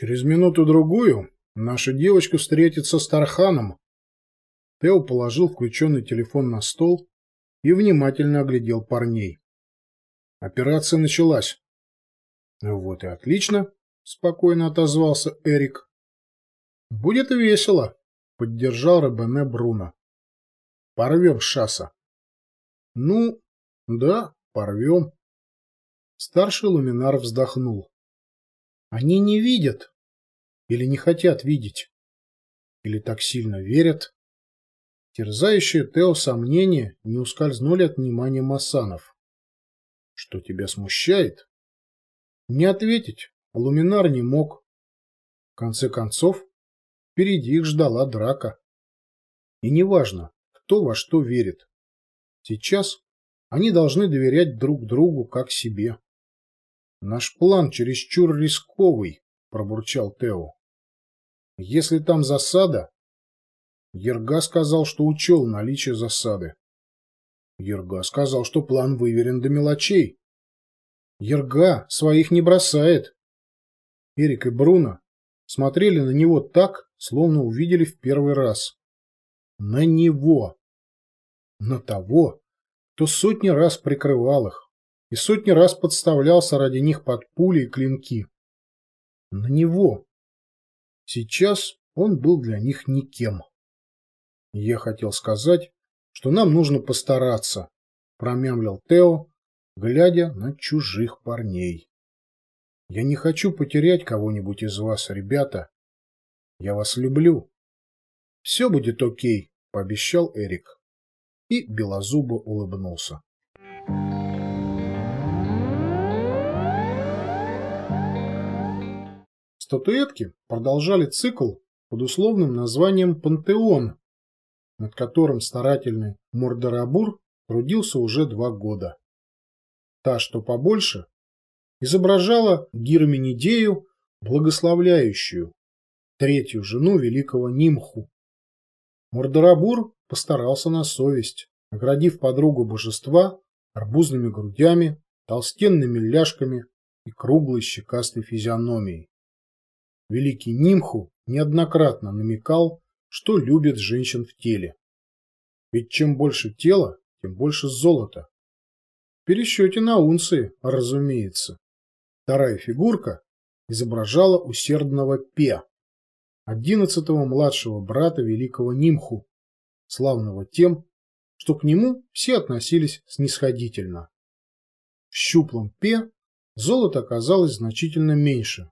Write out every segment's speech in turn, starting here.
Через минуту-другую наша девочка встретится с Тарханом. Тео положил включенный телефон на стол и внимательно оглядел парней. Операция началась. Вот и отлично, спокойно отозвался Эрик. Будет весело, поддержал Ребене Бруно. Порвем шасса. Ну, да, порвем. Старший луминар вздохнул. Они не видят. Или не хотят видеть. Или так сильно верят. Терзающие Тео сомнения не ускользнули от внимания Массанов. Что тебя смущает? Не ответить Луминар не мог. В конце концов, впереди их ждала драка. И неважно, кто во что верит. Сейчас они должны доверять друг другу как себе. Наш план чересчур рисковый, пробурчал Тео. Если там засада... Ерга сказал, что учел наличие засады. Ерга сказал, что план выверен до мелочей. Ерга своих не бросает. Эрик и Бруно смотрели на него так, словно увидели в первый раз. На него. На того, кто сотни раз прикрывал их и сотни раз подставлялся ради них под пули и клинки. На него. Сейчас он был для них никем. Я хотел сказать, что нам нужно постараться, промямлил Тео, глядя на чужих парней. Я не хочу потерять кого-нибудь из вас, ребята. Я вас люблю. Все будет окей, пообещал Эрик. И Белозубо улыбнулся. Статуэтки продолжали цикл под условным названием «Пантеон», над которым старательный Мордорабур трудился уже два года. Та, что побольше, изображала Гирминидею, благословляющую, третью жену великого Нимху. Мордорабур постарался на совесть, наградив подругу божества арбузными грудями, толстенными ляжками и круглой щекастой физиономией. Великий Нимху неоднократно намекал, что любит женщин в теле. Ведь чем больше тела, тем больше золота. В пересчете на унции, разумеется. Вторая фигурка изображала усердного Пе, одиннадцатого младшего брата великого Нимху, славного тем, что к нему все относились снисходительно. В щуплом Пе золото оказалось значительно меньше,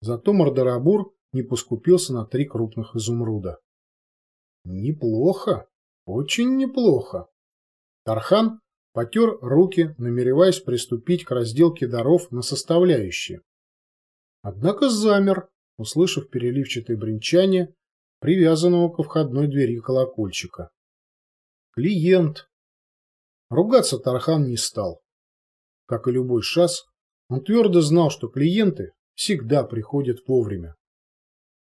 Зато Мордорабур не поскупился на три крупных изумруда. Неплохо, очень неплохо. Тархан потер руки, намереваясь приступить к разделке даров на составляющие. Однако замер, услышав переливчатое бренчание, привязанного ко входной двери колокольчика. Клиент. Ругаться Тархан не стал. Как и любой шас, он твердо знал, что клиенты всегда приходит вовремя.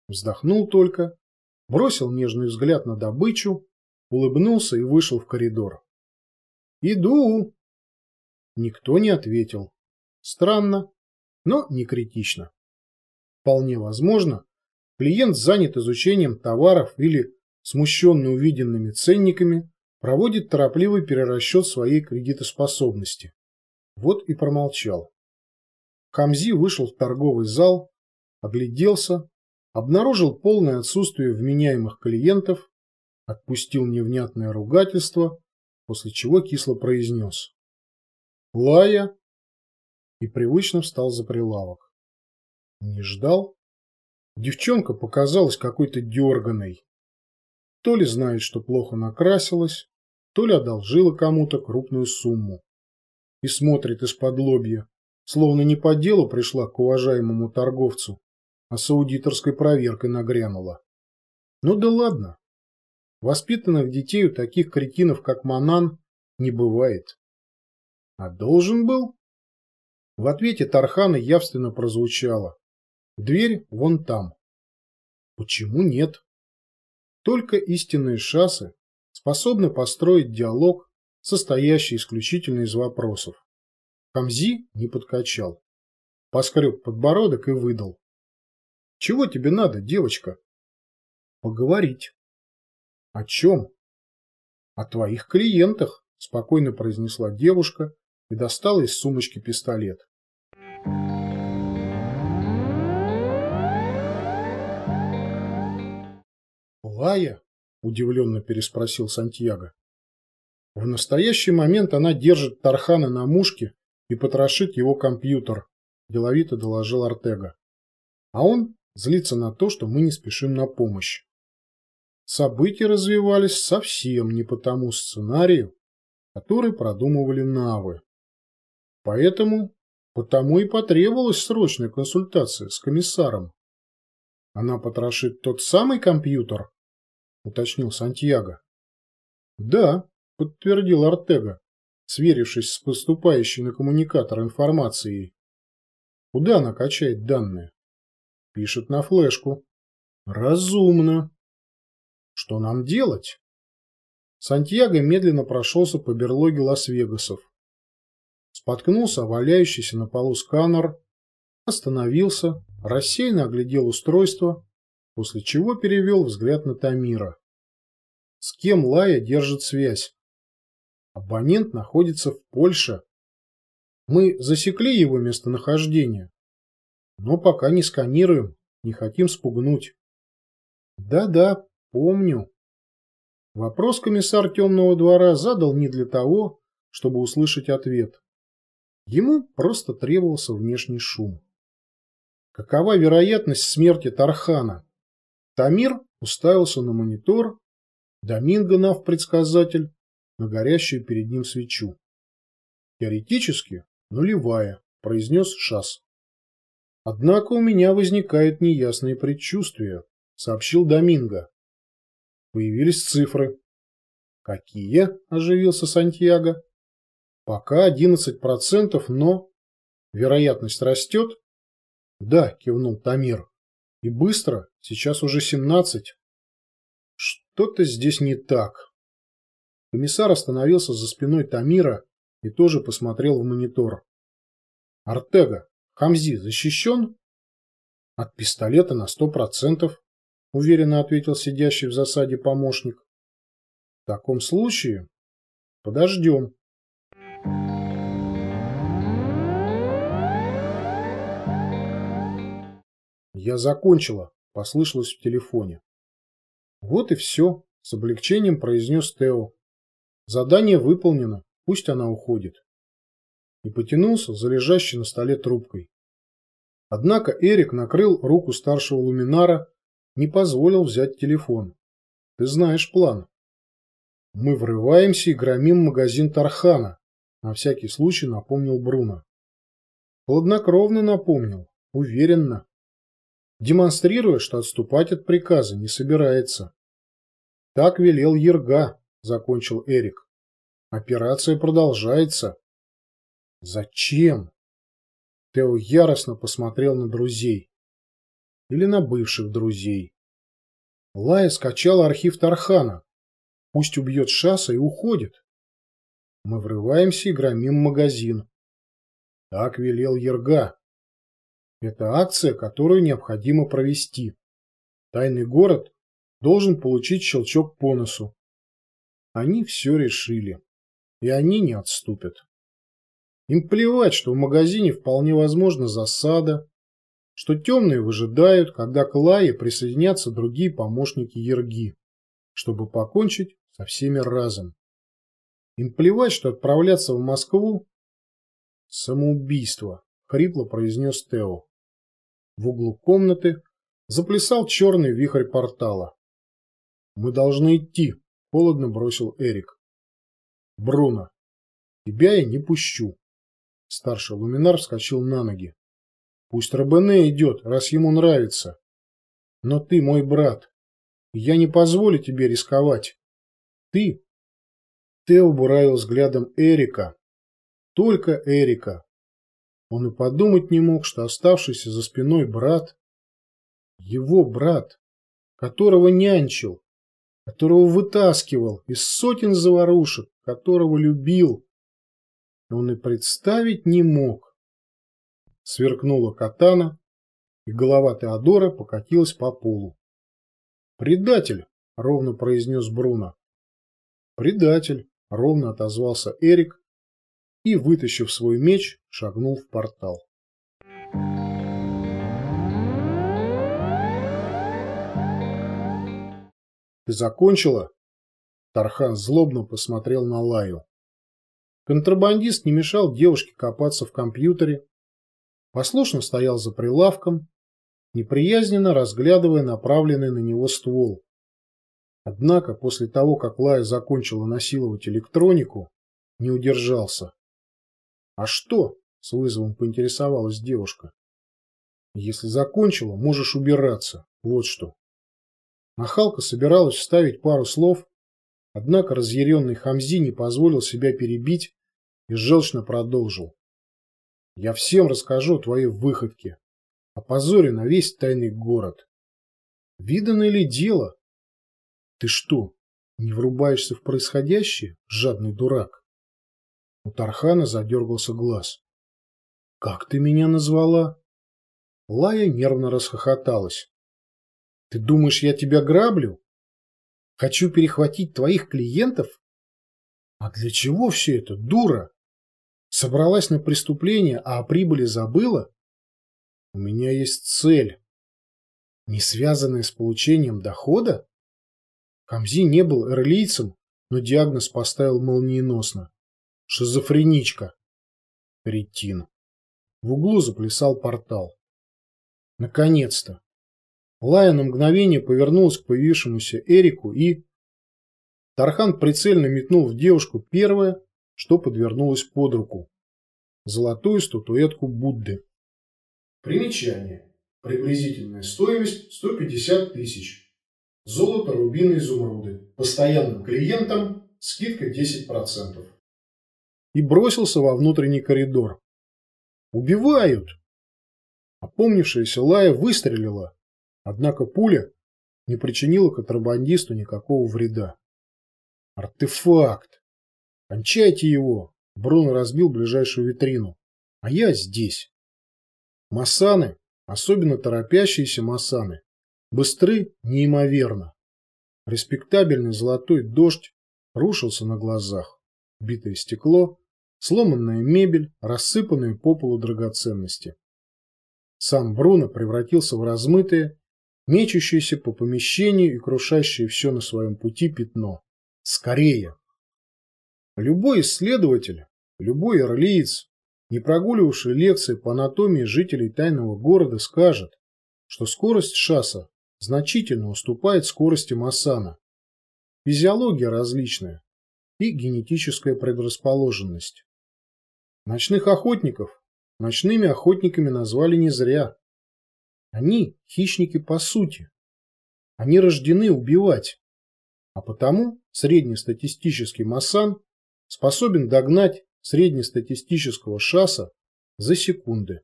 Вздохнул только, бросил нежный взгляд на добычу, улыбнулся и вышел в коридор. «Иду!» Никто не ответил. Странно, но не критично. Вполне возможно, клиент занят изучением товаров или, смущенный увиденными ценниками, проводит торопливый перерасчет своей кредитоспособности. Вот и промолчал. Камзи вышел в торговый зал, огляделся, обнаружил полное отсутствие вменяемых клиентов, отпустил невнятное ругательство, после чего кисло произнес «Лая!» и привычно встал за прилавок. Не ждал? Девчонка показалась какой-то дерганой. То ли знает, что плохо накрасилась, то ли одолжила кому-то крупную сумму. И смотрит из-под лобья, Словно не по делу пришла к уважаемому торговцу, а с аудиторской проверкой нагрянула. Ну да ладно. Воспитанных детей у таких кретинов, как Манан, не бывает. А должен был? В ответе Тархана явственно прозвучало. Дверь вон там. Почему нет? Только истинные шасы способны построить диалог, состоящий исключительно из вопросов. Камзи не подкачал. Поскреб подбородок и выдал. Чего тебе надо, девочка? Поговорить. О чем? О твоих клиентах, спокойно произнесла девушка и достала из сумочки пистолет. «Лая?» – удивленно переспросил Сантьяго. В настоящий момент она держит Тархана на мушке и потрошит его компьютер, деловито доложил Артега. А он злится на то, что мы не спешим на помощь. События развивались совсем не по тому сценарию, который продумывали Навы. Поэтому, потому и потребовалась срочная консультация с комиссаром. Она потрошит тот самый компьютер, уточнил Сантьяго. Да, подтвердил Артега, сверившись с поступающей на коммуникатор информацией. Куда она качает данные? Пишет на флешку. Разумно. Что нам делать? Сантьяго медленно прошелся по берлоге Лас-Вегасов. Споткнулся валяющийся на полу сканер, остановился, рассеянно оглядел устройство, после чего перевел взгляд на Тамира. С кем Лая держит связь? Абонент находится в Польше. Мы засекли его местонахождение, но пока не сканируем, не хотим спугнуть. Да-да, помню. Вопрос комиссар Темного двора задал не для того, чтобы услышать ответ. Ему просто требовался внешний шум. Какова вероятность смерти Тархана? Тамир уставился на монитор, Доминго нав предсказатель на горящую перед ним свечу. Теоретически нулевая, произнес Шас. Однако у меня возникает неясное предчувствие, сообщил Доминго. Появились цифры. Какие? Оживился Сантьяго. Пока 11%, но... Вероятность растет? Да, кивнул Тамир. И быстро, сейчас уже 17. Что-то здесь не так. Комиссар остановился за спиной Тамира и тоже посмотрел в монитор. Артега, Хамзи защищен? От пистолета на сто процентов, уверенно ответил сидящий в засаде помощник. В таком случае подождем. Я закончила, послышалось в телефоне. Вот и все, с облегчением произнес Тео. Задание выполнено, пусть она уходит. И потянулся за лежащей на столе трубкой. Однако Эрик накрыл руку старшего луминара, не позволил взять телефон. Ты знаешь план. Мы врываемся и громим магазин Тархана, на всякий случай напомнил Бруно. Хладнокровно напомнил, уверенно демонстрируя, что отступать от приказа не собирается. Так велел Ерга, закончил Эрик. Операция продолжается. Зачем? Тео яростно посмотрел на друзей. Или на бывших друзей. Лая скачала архив Тархана. Пусть убьет Шаса и уходит. Мы врываемся и громим магазин. Так велел Ерга. Это акция, которую необходимо провести. Тайный город должен получить щелчок по носу. Они все решили. И они не отступят. Им плевать, что в магазине вполне возможна засада, что темные выжидают, когда к Лае присоединятся другие помощники Ерги, чтобы покончить со всеми разом. Им плевать, что отправляться в Москву – самоубийство. — хрипло произнес Тео. В углу комнаты заплясал черный вихрь портала. «Мы должны идти», — холодно бросил Эрик. «Бруно, тебя я не пущу». Старший луминар вскочил на ноги. «Пусть Робене идет, раз ему нравится. Но ты мой брат, я не позволю тебе рисковать. Ты...» Тео буравил взглядом Эрика. Только Эрика. Он и подумать не мог, что оставшийся за спиной брат, его брат, которого нянчил, которого вытаскивал из сотен заварушек, которого любил, он и представить не мог. Сверкнула катана, и голова Теодора покатилась по полу. «Предатель!» — ровно произнес Бруно. «Предатель!» — ровно отозвался Эрик и, вытащив свой меч, шагнул в портал. «Ты закончила?» Тархан злобно посмотрел на Лаю. Контрабандист не мешал девушке копаться в компьютере, послушно стоял за прилавком, неприязненно разглядывая направленный на него ствол. Однако после того, как Лая закончила насиловать электронику, не удержался. «А что?» — с вызовом поинтересовалась девушка. «Если закончила, можешь убираться. Вот что». Нахалка собиралась вставить пару слов, однако разъяренный Хамзи не позволил себя перебить и желчно продолжил. «Я всем расскажу о твоей выходке, опозоре на весь тайный город. Видано ли дело? Ты что, не врубаешься в происходящее, жадный дурак? У Тархана задергался глаз. Как ты меня назвала? Лая нервно расхохоталась. Ты думаешь, я тебя граблю? Хочу перехватить твоих клиентов? А для чего все это, дура? Собралась на преступление, а о прибыли забыла? У меня есть цель, не связанная с получением дохода? Камзи не был эрлийцем, но диагноз поставил молниеносно. Шизофреничка. Ретин. В углу заплясал портал. Наконец-то. Лая на мгновение повернулась к появившемуся Эрику и... Тархан прицельно метнул в девушку первое, что подвернулось под руку. Золотую статуэтку Будды. Примечание. Приблизительная стоимость 150 тысяч. Золото, рубины, изумруды. Постоянным клиентам скидка 10%. И бросился во внутренний коридор. Убивают! Опомнившаяся Лая выстрелила, однако пуля не причинила контрабандисту никакого вреда. Артефакт! Кончайте его! Бруно разбил ближайшую витрину. А я здесь. Масаны, особенно торопящиеся масаны, быстры неимоверно. Респектабельный золотой дождь рушился на глазах. Битое стекло, сломанная мебель, рассыпанные по полу драгоценности. Сам Бруно превратился в размытое, мечущееся по помещению и крушащее все на своем пути пятно. Скорее! Любой исследователь, любой орлиец, не прогуливавший лекции по анатомии жителей тайного города, скажет, что скорость шасса значительно уступает скорости Массана. Физиология различная и генетическая предрасположенность. Ночных охотников ночными охотниками назвали не зря. Они хищники по сути. Они рождены убивать. А потому среднестатистический Массан способен догнать среднестатистического шаса за секунды.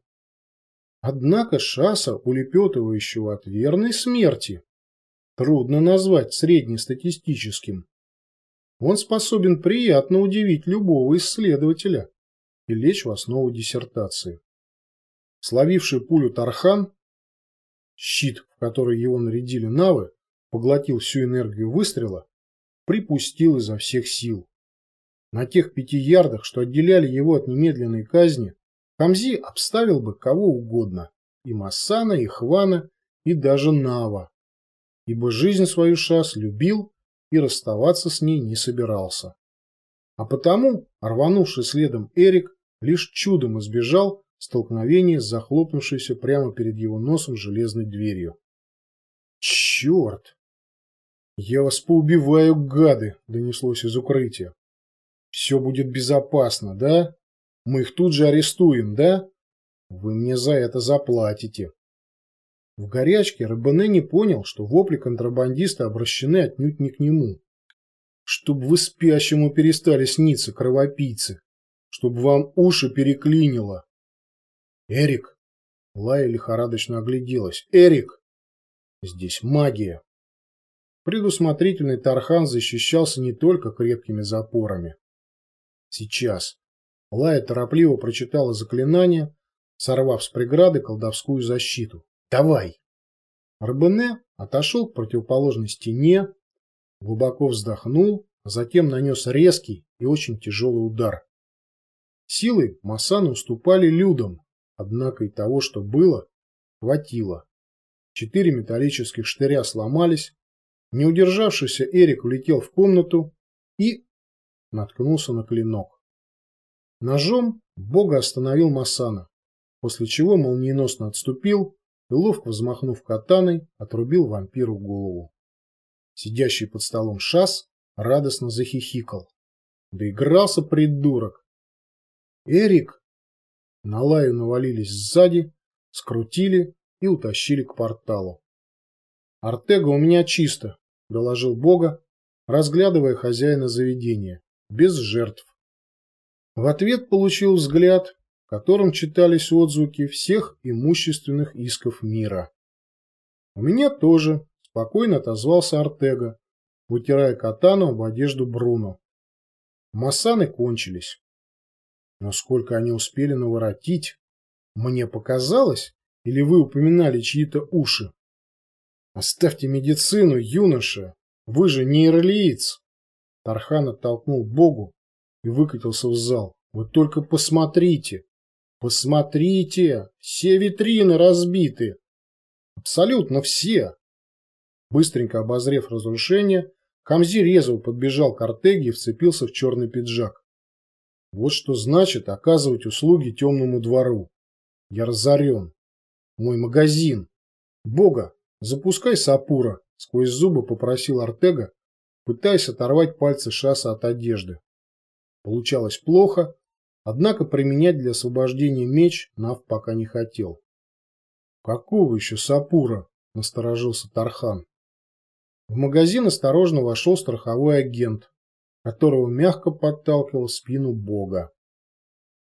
Однако шаса, улепетывающего от верной смерти, трудно назвать среднестатистическим. Он способен приятно удивить любого исследователя и лечь в основу диссертации. Словивший пулю Тархан, щит, в который его нарядили навы, поглотил всю энергию выстрела, припустил изо всех сил. На тех пяти ярдах, что отделяли его от немедленной казни, Камзи обставил бы кого угодно. И Массана, и Хвана, и даже Нава. Ибо жизнь свою Шас любил и расставаться с ней не собирался. А потому, рванувший следом Эрик, лишь чудом избежал столкновения с захлопнувшейся прямо перед его носом железной дверью. «Черт! Я вас поубиваю, гады!» – донеслось из укрытия. Все будет безопасно, да? Мы их тут же арестуем, да? Вы мне за это заплатите. В горячке Рабене не понял, что вопли контрабандиста обращены отнюдь не к нему. Чтоб вы спящему перестали сниться, кровопийцы. Чтоб вам уши переклинило. Эрик. Лая лихорадочно огляделась. Эрик. Здесь магия. Предусмотрительный Тархан защищался не только крепкими запорами. Сейчас. Лая торопливо прочитала заклинание, сорвав с преграды колдовскую защиту. Давай. Арбене отошел к противоположной стене, глубоко вздохнул, а затем нанес резкий и очень тяжелый удар. Силы Масаны уступали людям, однако и того, что было, хватило. Четыре металлических штыря сломались, не удержавшийся Эрик влетел в комнату и наткнулся на клинок. Ножом Бога остановил Масана, после чего молниеносно отступил и, ловко взмахнув катаной, отрубил вампиру голову. Сидящий под столом Шас радостно захихикал. Доигрался придурок. «Эрик!» На лаю навалились сзади, скрутили и утащили к порталу. «Артега у меня чисто», — доложил Бога, разглядывая хозяина заведения, без жертв. В ответ получил взгляд, в котором читались отзвуки всех имущественных исков мира. «У меня тоже», — спокойно отозвался Артега, вытирая катану в одежду Бруно. Массаны кончились. Но сколько они успели наворотить? Мне показалось, или вы упоминали чьи-то уши? Оставьте медицину, юноша, вы же не ирлиец. Тархан оттолкнул Богу, и выкатился в зал. Вы только посмотрите! Посмотрите! Все витрины разбиты! Абсолютно все! Быстренько обозрев разрушение, Камзи резво подбежал к Артеге и вцепился в черный пиджак. Вот что значит оказывать услуги темному двору. Я разорен. Мой магазин. Бога, запускай Сапура, сквозь зубы попросил Артега, пытаясь оторвать пальцы Шаса от одежды. Получалось плохо, однако применять для освобождения меч Нав пока не хотел. «Какого еще сапура?» – насторожился Тархан. В магазин осторожно вошел страховой агент, которого мягко подталкивал спину бога.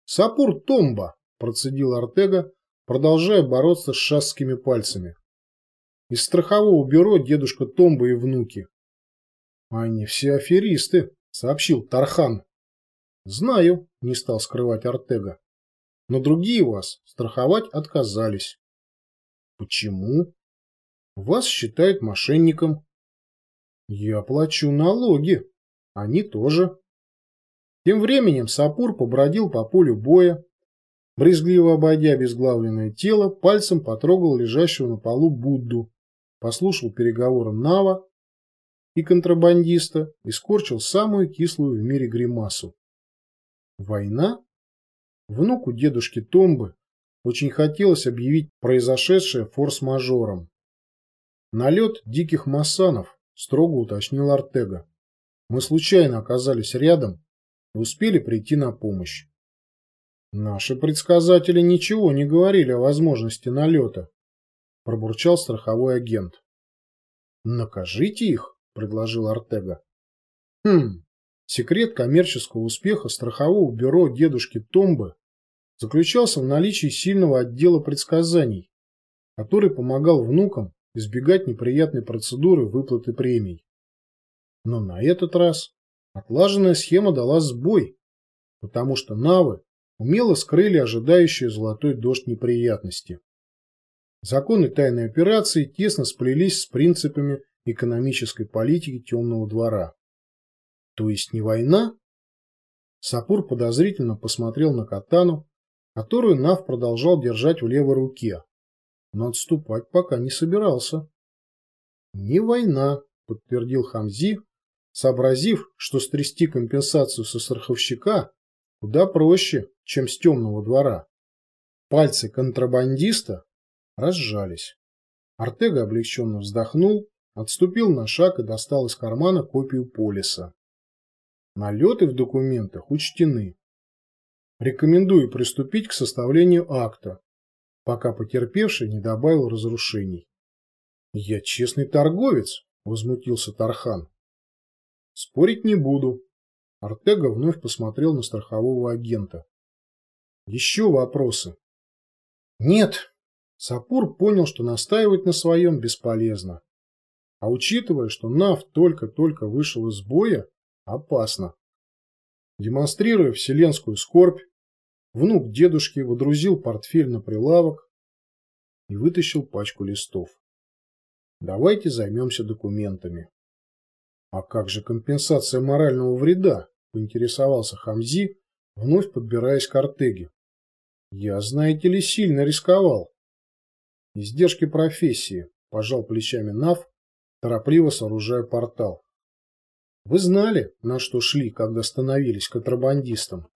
«Сапур Томба!» – процедил Артега, продолжая бороться с шасскими пальцами. «Из страхового бюро дедушка Томба и внуки». «Они все аферисты», – сообщил Тархан. Знаю, не стал скрывать Артега. Но другие вас страховать отказались. Почему? Вас считают мошенником. Я плачу налоги. Они тоже. Тем временем Сапур побродил по полю боя, брезгливо обойдя безглавленное тело, пальцем потрогал лежащего на полу Будду, послушал переговоры Нава и контрабандиста и скорчил самую кислую в мире гримасу. Война? Внуку дедушки Томбы очень хотелось объявить произошедшее форс-мажором. Налет диких массанов, строго уточнил Артега. Мы случайно оказались рядом и успели прийти на помощь. Наши предсказатели ничего не говорили о возможности налета, пробурчал страховой агент. Накажите их, предложил Артега. Хм, Секрет коммерческого успеха страхового бюро дедушки Томбы заключался в наличии сильного отдела предсказаний, который помогал внукам избегать неприятной процедуры выплаты премий. Но на этот раз отлаженная схема дала сбой, потому что навы умело скрыли ожидающие золотой дождь неприятности. Законы тайной операции тесно сплелись с принципами экономической политики темного двора. То есть не война? Сапур подозрительно посмотрел на катану, которую Нав продолжал держать в левой руке, но отступать пока не собирался. Не война, подтвердил Хамзи, сообразив, что стрясти компенсацию со страховщика куда проще, чем с темного двора. Пальцы контрабандиста разжались. Артега облегченно вздохнул, отступил на шаг и достал из кармана копию полиса. Налеты в документах учтены. Рекомендую приступить к составлению акта, пока потерпевший не добавил разрушений. «Я честный торговец», — возмутился Тархан. «Спорить не буду». Артега вновь посмотрел на страхового агента. «Еще вопросы?» «Нет». Сапур понял, что настаивать на своем бесполезно. А учитывая, что Нав только-только вышел из боя, Опасно. Демонстрируя вселенскую скорбь, внук дедушки водрузил портфель на прилавок, и вытащил пачку листов. Давайте займемся документами. А как же компенсация морального вреда? Поинтересовался Хамзи, вновь подбираясь к Артеге. Я, знаете ли, сильно рисковал. Издержки профессии, пожал плечами Нав, торопливо сооружая портал. Вы знали, на что шли, когда становились контрабандистом?